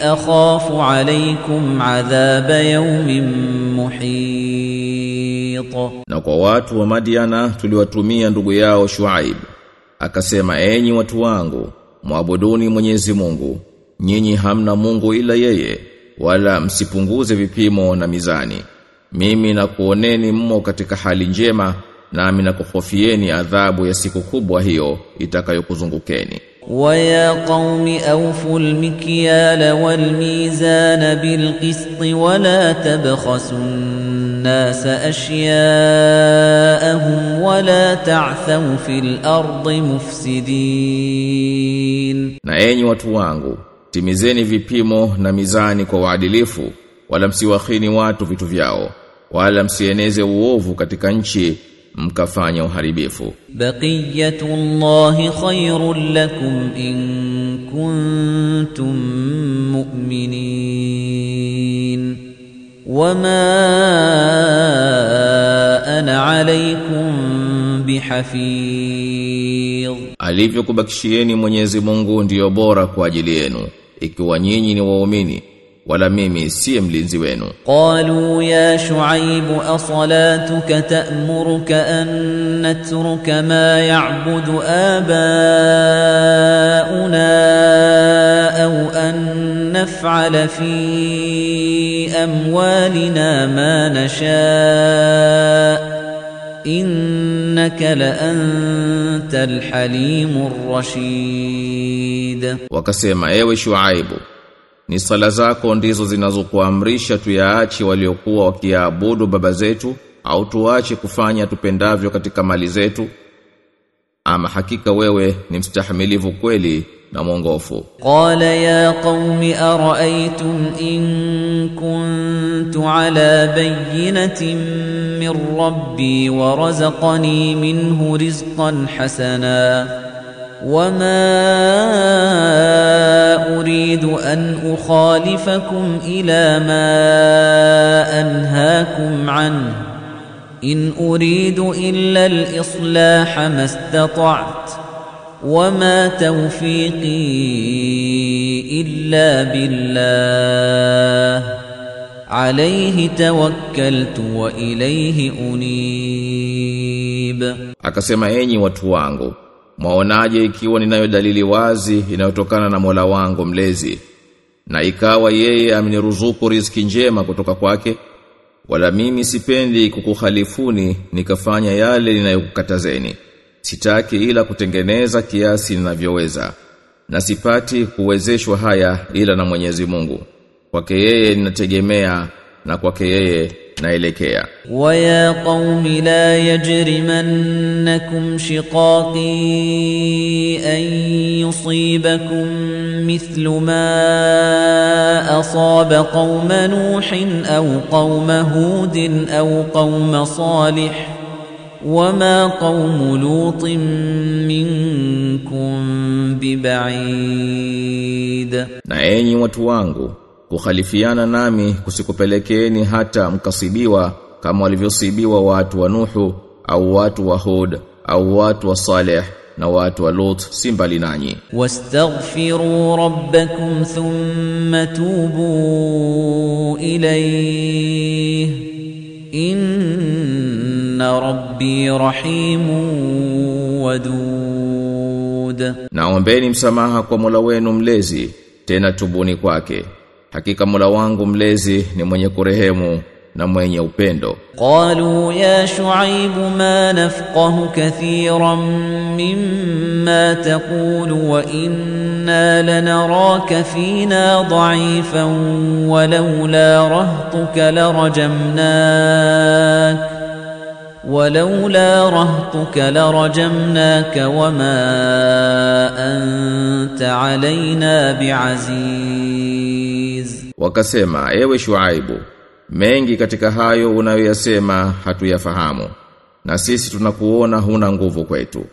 أخاف عليكم عذاب يوم محيط Na kwa watu wa Madiana tuliwatumia ndugu yao Shuaib. Akasema enyi watu wangu, muabuduni Mwenyezi Mungu. Nyinyi hamna Mungu ila yeye, wala msipunguze vipimo na mizani. Mimi nakuoneni mmo katika hali njema, nami nakuhofieni adhabu ya siku kubwa hiyo itakayokuzungukeni. ويا قوم أوفوا المكيال والميزان بالقسط ولا تبخسوا الناس أشياءهم ولا تعثوا في الأرض مفسدين Na enyi watu wangu, timizeni vipimo na mizani kwa uadilifu, wala msiwakhini watu vitu vyao, wala msieneze uovu katika nchi mkafanya uharibifu. Baqiyatullahi khairul lakum in kuntum mu'minin. Wama ana alaykum bihafiz alivyokubakishieni Mwenyezi Mungu ndiyo bora kwa ajili yenu ikiwa nyinyi ni waumini. ولا ميمي سيم لينزوينو قالوا يا شعيب أصلاتك تأمرك أن نترك ما يعبد آباؤنا أو أن نفعل في أموالنا ما نشاء إنك لأنت الحليم الرشيد وكسيم أيوة شعيبو ni sala zako ndizo zinazokuamrisha tuyaache waliokuwa wakiabudu baba zetu au tuache kufanya tupendavyo katika mali zetu? Ama hakika wewe ni mstahimilivu kweli na mwongofu? Qala ya qaumi araaitum in kuntu ala bayyinatin min rabbi wa razaqani minhu rizqan hasana. وما أريد أن أخالفكم إلى ما أنهاكم عنه إن أريد إلا الإصلاح ما استطعت وما توفيقي إلا بالله عليه توكلت وإليه أنيب Akasema enyi watu wangu, mwaonaje ikiwa ninayo dalili wazi inayotokana na Mola wangu mlezi? Na ikawa yeye ameniruzuku riziki njema kutoka kwake wala mimi sipendi kukuhalifuni nikafanya yale ninayokukatazeni. Sitaki ila kutengeneza kiasi ninavyoweza na sipati kuwezeshwa haya ila na Mwenyezi Mungu. Kwake yeye ninategemea na kwake yeye naelekea waya qaumi la yajrimannakum shiqaqi an yusibakum mithlu ma asaba qauma nuhin aw qauma hudin aw qauma salih وما قوم لوط منكم ببعيد na enyi watu wangu kukhalifiana nami kusikupelekeeni hata mkasibiwa kama walivyosibiwa watu wa Nuhu au watu wa Hud au watu wa Saleh na watu wa Lot si mbali nanyi. Wastaghfiru rabbakum thumma tubu ilayhi. Inna rabbi rahimun wadud, naombeni msamaha kwa Mola wenu mlezi, tena tubuni kwake. hakika mula wangu mlezi ni mwenye kurehemu na mwenye upendo. Qalu ya Shuaib ma nafqahu kathiran mimma taqulu wa inna lanaraka fina dha'ifan wa laula rahtuka larajamnak ولولا رهطك لرجمناك وما أنت علينا بعزيز Wakasema, ewe Shuaibu, mengi katika hayo unayoyasema hatuyafahamu. Na sisi tunakuona huna nguvu kwetu.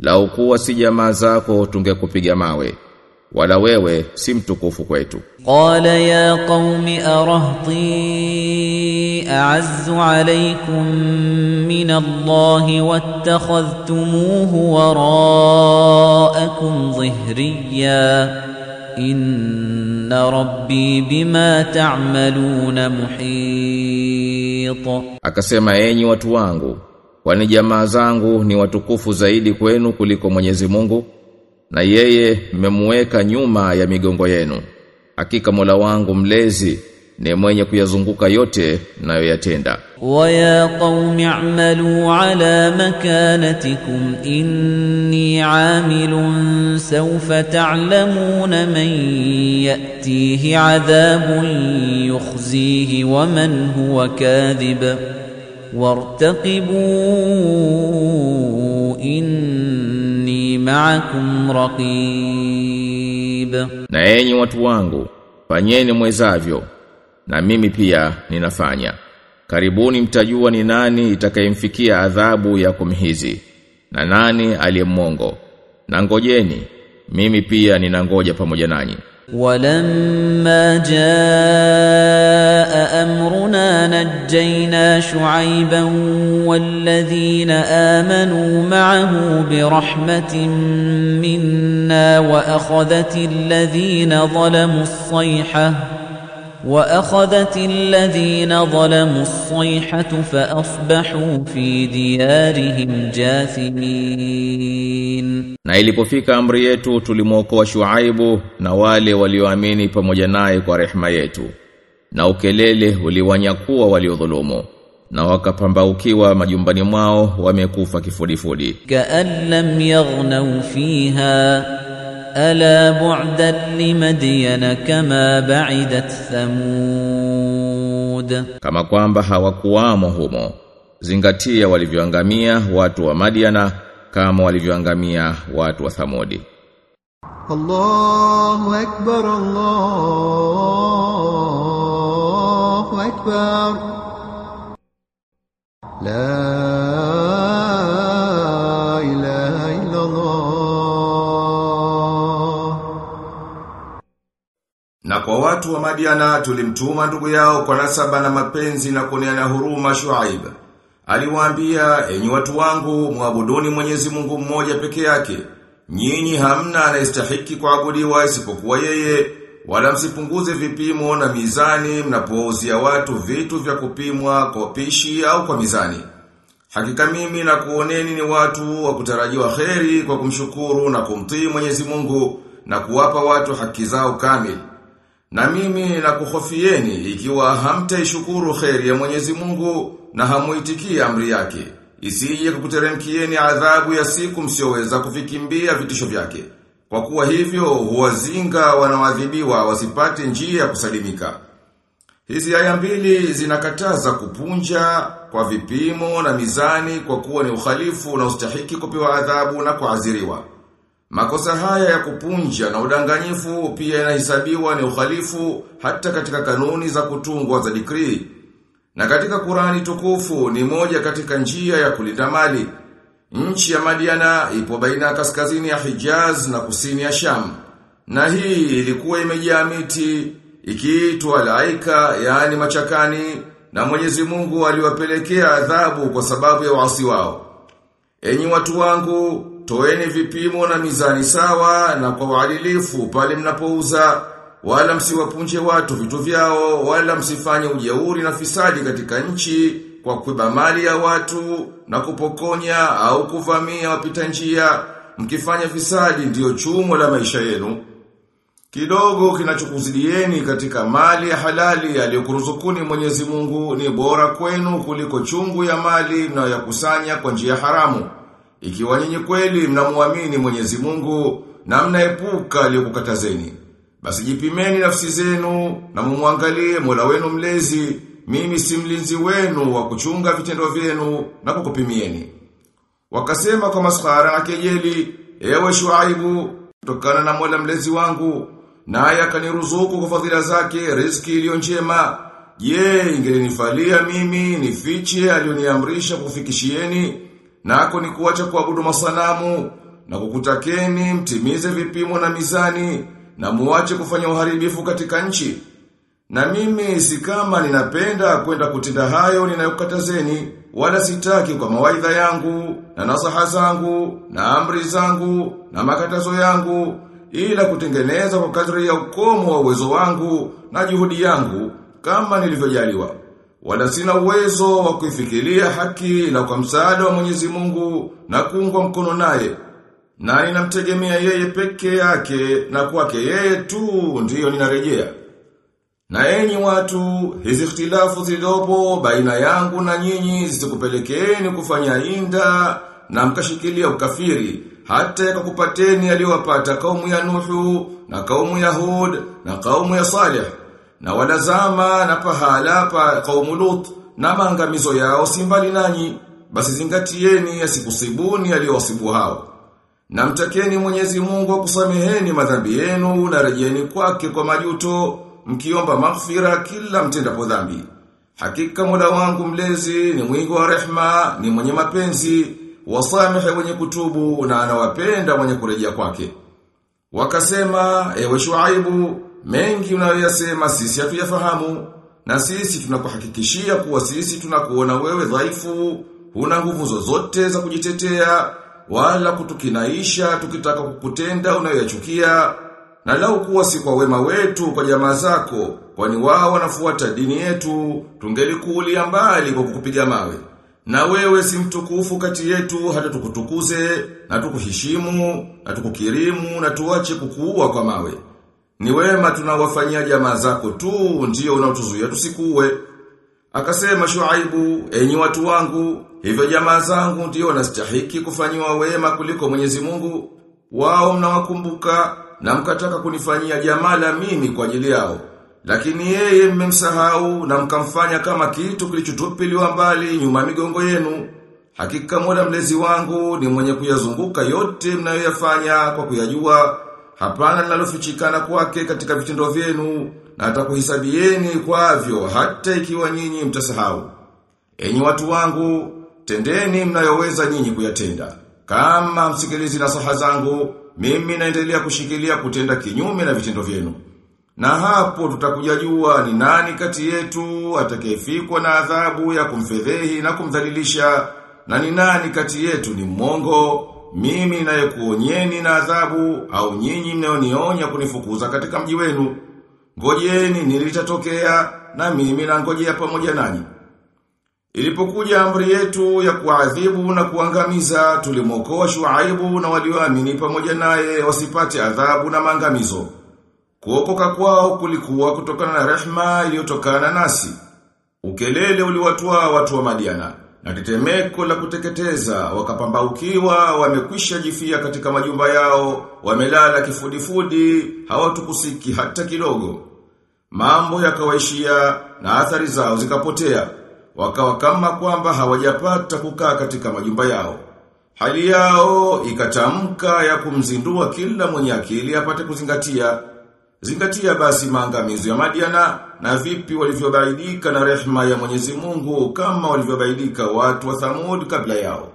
Lau kuwa si jamaa zako tungekupiga mawe wala wewe si mtukufu kwetu. Qala ya qaumi arahti a'azzu alaykum min Allahi wattakhadhtumuhu wara'akum dhihriya إن ربي بما تعملون محيط akasema enyi watu wangu kwani jamaa zangu ni watukufu zaidi kwenu kuliko Mwenyezi Mungu na yeye mmemuweka nyuma ya migongo yenu hakika Mola wangu mlezi ni mwenye kuyazunguka yote nayoyatenda. Wa ya qaumi a'malu ala makanatikum inni 'amilun sawfa ta'lamuna man ya'tihi 'adhabun yukhzihi wa man huwa kadhib wartaqibu inni ma'akum raqib. Na enyi watu wangu fanyeni mwezavyo na mimi pia ninafanya karibuni mtajua ni nani itakayemfikia adhabu ya kumhizi na nani aliyemongo na ngojeni mimi pia ninangoja pamoja nanyi ولما جاء أمرنا نجينا شعيبا والذين آمنوا معه برحمة منا وأخذت الذين ظلموا الصيحة وأخذت الذين ظلموا الصيحة فأصبحوا في ديارهم جاثمين na ilipofika amri yetu tulimwokoa Shuaibu na wale walioamini pamoja naye kwa rehema yetu na ukelele uliwanyakuwa waliodhulumu na wakapambaukiwa majumbani mwao wamekufa kifudifudi كأن لم يغنوا فيها ألا بعدا لمدين كما بعدت ثمود kama kwamba hawakuwamo humo zingatia walivyoangamia watu wa Madiana kama walivyoangamia watu wa Thamudi الله أكبر الله أكبر لا kwa watu wa Madiana tulimtuma ndugu yao kwa nasaba na mapenzi na kuneana huruma Shuaib. Aliwaambia, enyi watu wangu, muabuduni Mwenyezi Mungu mmoja peke yake. Nyinyi hamna anayestahiki kuabudiwa isipokuwa yeye, wala msipunguze vipimo na mizani mnapouzia watu vitu vya kupimwa kwa pishi au kwa mizani. Hakika mimi na kuoneni ni watu wa kutarajiwa kheri kwa kumshukuru na kumtii Mwenyezi Mungu na kuwapa watu haki zao kamili. Na mimi nakuhofieni ikiwa hamtaishukuru kheri ya Mwenyezi Mungu na hamuitikia amri yake. Isije kukuteremkieni adhabu ya siku msioweza kuvikimbia vitisho vyake. Kwa kuwa hivyo huwazinga wanaoadhibiwa wasipate njia ya kusalimika. Hizi aya mbili zinakataza kupunja kwa vipimo na mizani kwa kuwa ni uhalifu na ustahiki kupewa adhabu na kuadhiriwa. Makosa haya ya kupunja na udanganyifu pia yanahesabiwa ni uhalifu hata katika kanuni za kutungwa za dikrii. Na katika Kurani tukufu ni moja katika njia ya kulinda mali. Nchi ya Madiana ipo baina ya kaskazini ya Hijaz na kusini ya Sham. Na hii ilikuwa imejaa miti ikiitwa laika yaani machakani na Mwenyezi Mungu aliwapelekea adhabu kwa sababu ya uasi wao. Enyi watu wangu, toeni vipimo na mizani sawa na kwa uadilifu pale mnapouza, wala msiwapunje watu vitu vyao, wala msifanye ujeuri na fisadi katika nchi kwa kuiba mali ya watu na kupokonya au kuvamia wapita njia, mkifanya fisadi ndiyo chumo la maisha yenu. Kidogo kinachokuzidieni katika mali ya halali aliyokuruzukuni Mwenyezi Mungu ni bora kwenu kuliko chungu ya mali mnayoyakusanya kwa njia haramu. Ikiwa nyinyi kweli mnamuamini Mwenyezi Mungu na mnaepuka aliyokukatazeni. Basi jipimeni nafsi zenu na mumwangalie Mola wenu mlezi. Mimi si mlinzi wenu wa kuchunga vitendo vyenu na kukupimieni. Wakasema kwa maskhara na kejeli, ewe Shuaibu, kutokana na Mola mlezi wangu, naye akaniruzuku kwa fadhila zake riziki iliyo njema, Je, ingelinifalia mimi nifiche aliyoniamrisha kufikishieni nako ni kuacha kuabudu masanamu na kukutakeni mtimize vipimo na mizani na muache kufanya uharibifu katika nchi. Na mimi si kama ninapenda kwenda kutenda hayo ninayokatazeni wala sitaki kwa mawaidha yangu na nasaha zangu na amri zangu na makatazo yangu ila kutengeneza kwa kadri ya ukomo wa uwezo wangu na juhudi yangu kama nilivyojaliwa. Wala sina uwezo wa kuifikiria haki ila kwa msaada wa Mwenyezi Mungu na kuungwa mkono naye. Na ninamtegemea yeye peke yake na kwake yeye tu ndiyo ninarejea. Na enyi watu, hizi ikhtilafu zilizopo baina yangu na nyinyi zitakupelekeeni kufanya inda na mkashikilia ukafiri hata yakakupateni yaliyowapata kaumu ya Nuhu na kaumu ya Hud na kaumu ya Salih na walazama na pahala pa kaumu Lut na maangamizo yao simbali nanyi. Basi zingatieni ya siku sibuni aliyowasibu hao. Na mtakeni Mwenyezi Mungu akusameheni madhambi yenu na rejeni kwake kwa majuto mkiomba maghfira kila mtendapo dhambi. Hakika Mola wangu mlezi ni mwingi wa rehma ni mwenye mapenzi wasamehe wenye kutubu na anawapenda mwenye kurejea kwake. Wakasema ewe Shuaibu mengi unayoyasema sisi hatuyafahamu na sisi tunakuhakikishia kuwa sisi tunakuona wewe dhaifu huna nguvu zozote za kujitetea wala kutukinaisha tukitaka kukutenda unayoyachukia. Na lau kuwa si kwa wema wetu kwa jamaa zako kwani wao wanafuata dini yetu tungelikuulia mbali kwa kukupiga mawe. Na wewe si mtukufu kati yetu hata tukutukuze na tukuheshimu na tukukirimu na tuache kukuua kwa mawe ni wema tunawafanyia jamaa zako tu ndio unaotuzuia tusikuwe. Akasema Shuaibu, enyi watu wangu, hivyo jamaa zangu ndio wanastahiki kufanyiwa wema kuliko Mwenyezi Mungu. Wao mnawakumbuka na mkataka kunifanyia jamala mimi kwa ajili yao. Lakini yeye mmemsahau na mkamfanya kama kitu kilichotupiliwa mbali nyuma migongo yenu. Hakika Mola mlezi wangu ni mwenye kuyazunguka yote mnayoyafanya kwa kuyajua Hapana linalofichikana kwake katika vitendo vyenu na atakuhisabieni kwavyo hata ikiwa nyinyi mtasahau. Enyi watu wangu, tendeni mnayoweza nyinyi kuyatenda. Kama msikilizi na saha zangu, mimi naendelea kushikilia kutenda kinyume na vitendo vyenu. Na hapo tutakujajua ni nani kati yetu atakayefikwa na adhabu ya kumfedhehi na kumdhalilisha na ni nani kati yetu ni mwongo mimi nayekuonyeni na adhabu au nyinyi mnaonionya kunifukuza katika mji wenu. Ngojeni nilitatokea na mimi na ngojea pamoja nanyi. Ilipokuja amri yetu ya kuadhibu na kuangamiza tulimokoa Shuaibu na walioamini pamoja naye wasipate adhabu na maangamizo. Kuokoka kwao kulikuwa kutokana na rehema iliyotokana nasi. Ukelele uliwatwa watu wa Madiana na tetemeko la kuteketeza. Wakapambaukiwa wamekwisha jifia katika majumba yao wamelala kifudifudi hawatukusiki hata kidogo. Mambo yakawaishia na athari zao zikapotea. Wakawa kama kwamba hawajapata kukaa katika majumba yao. Hali yao ikatamka ya kumzindua kila mwenye akili apate kuzingatia Zingatia basi maangamizo ya Madiana na vipi walivyobaidika na rehma ya Mwenyezi Mungu kama walivyobaidika watu wa Thamud kabla yao.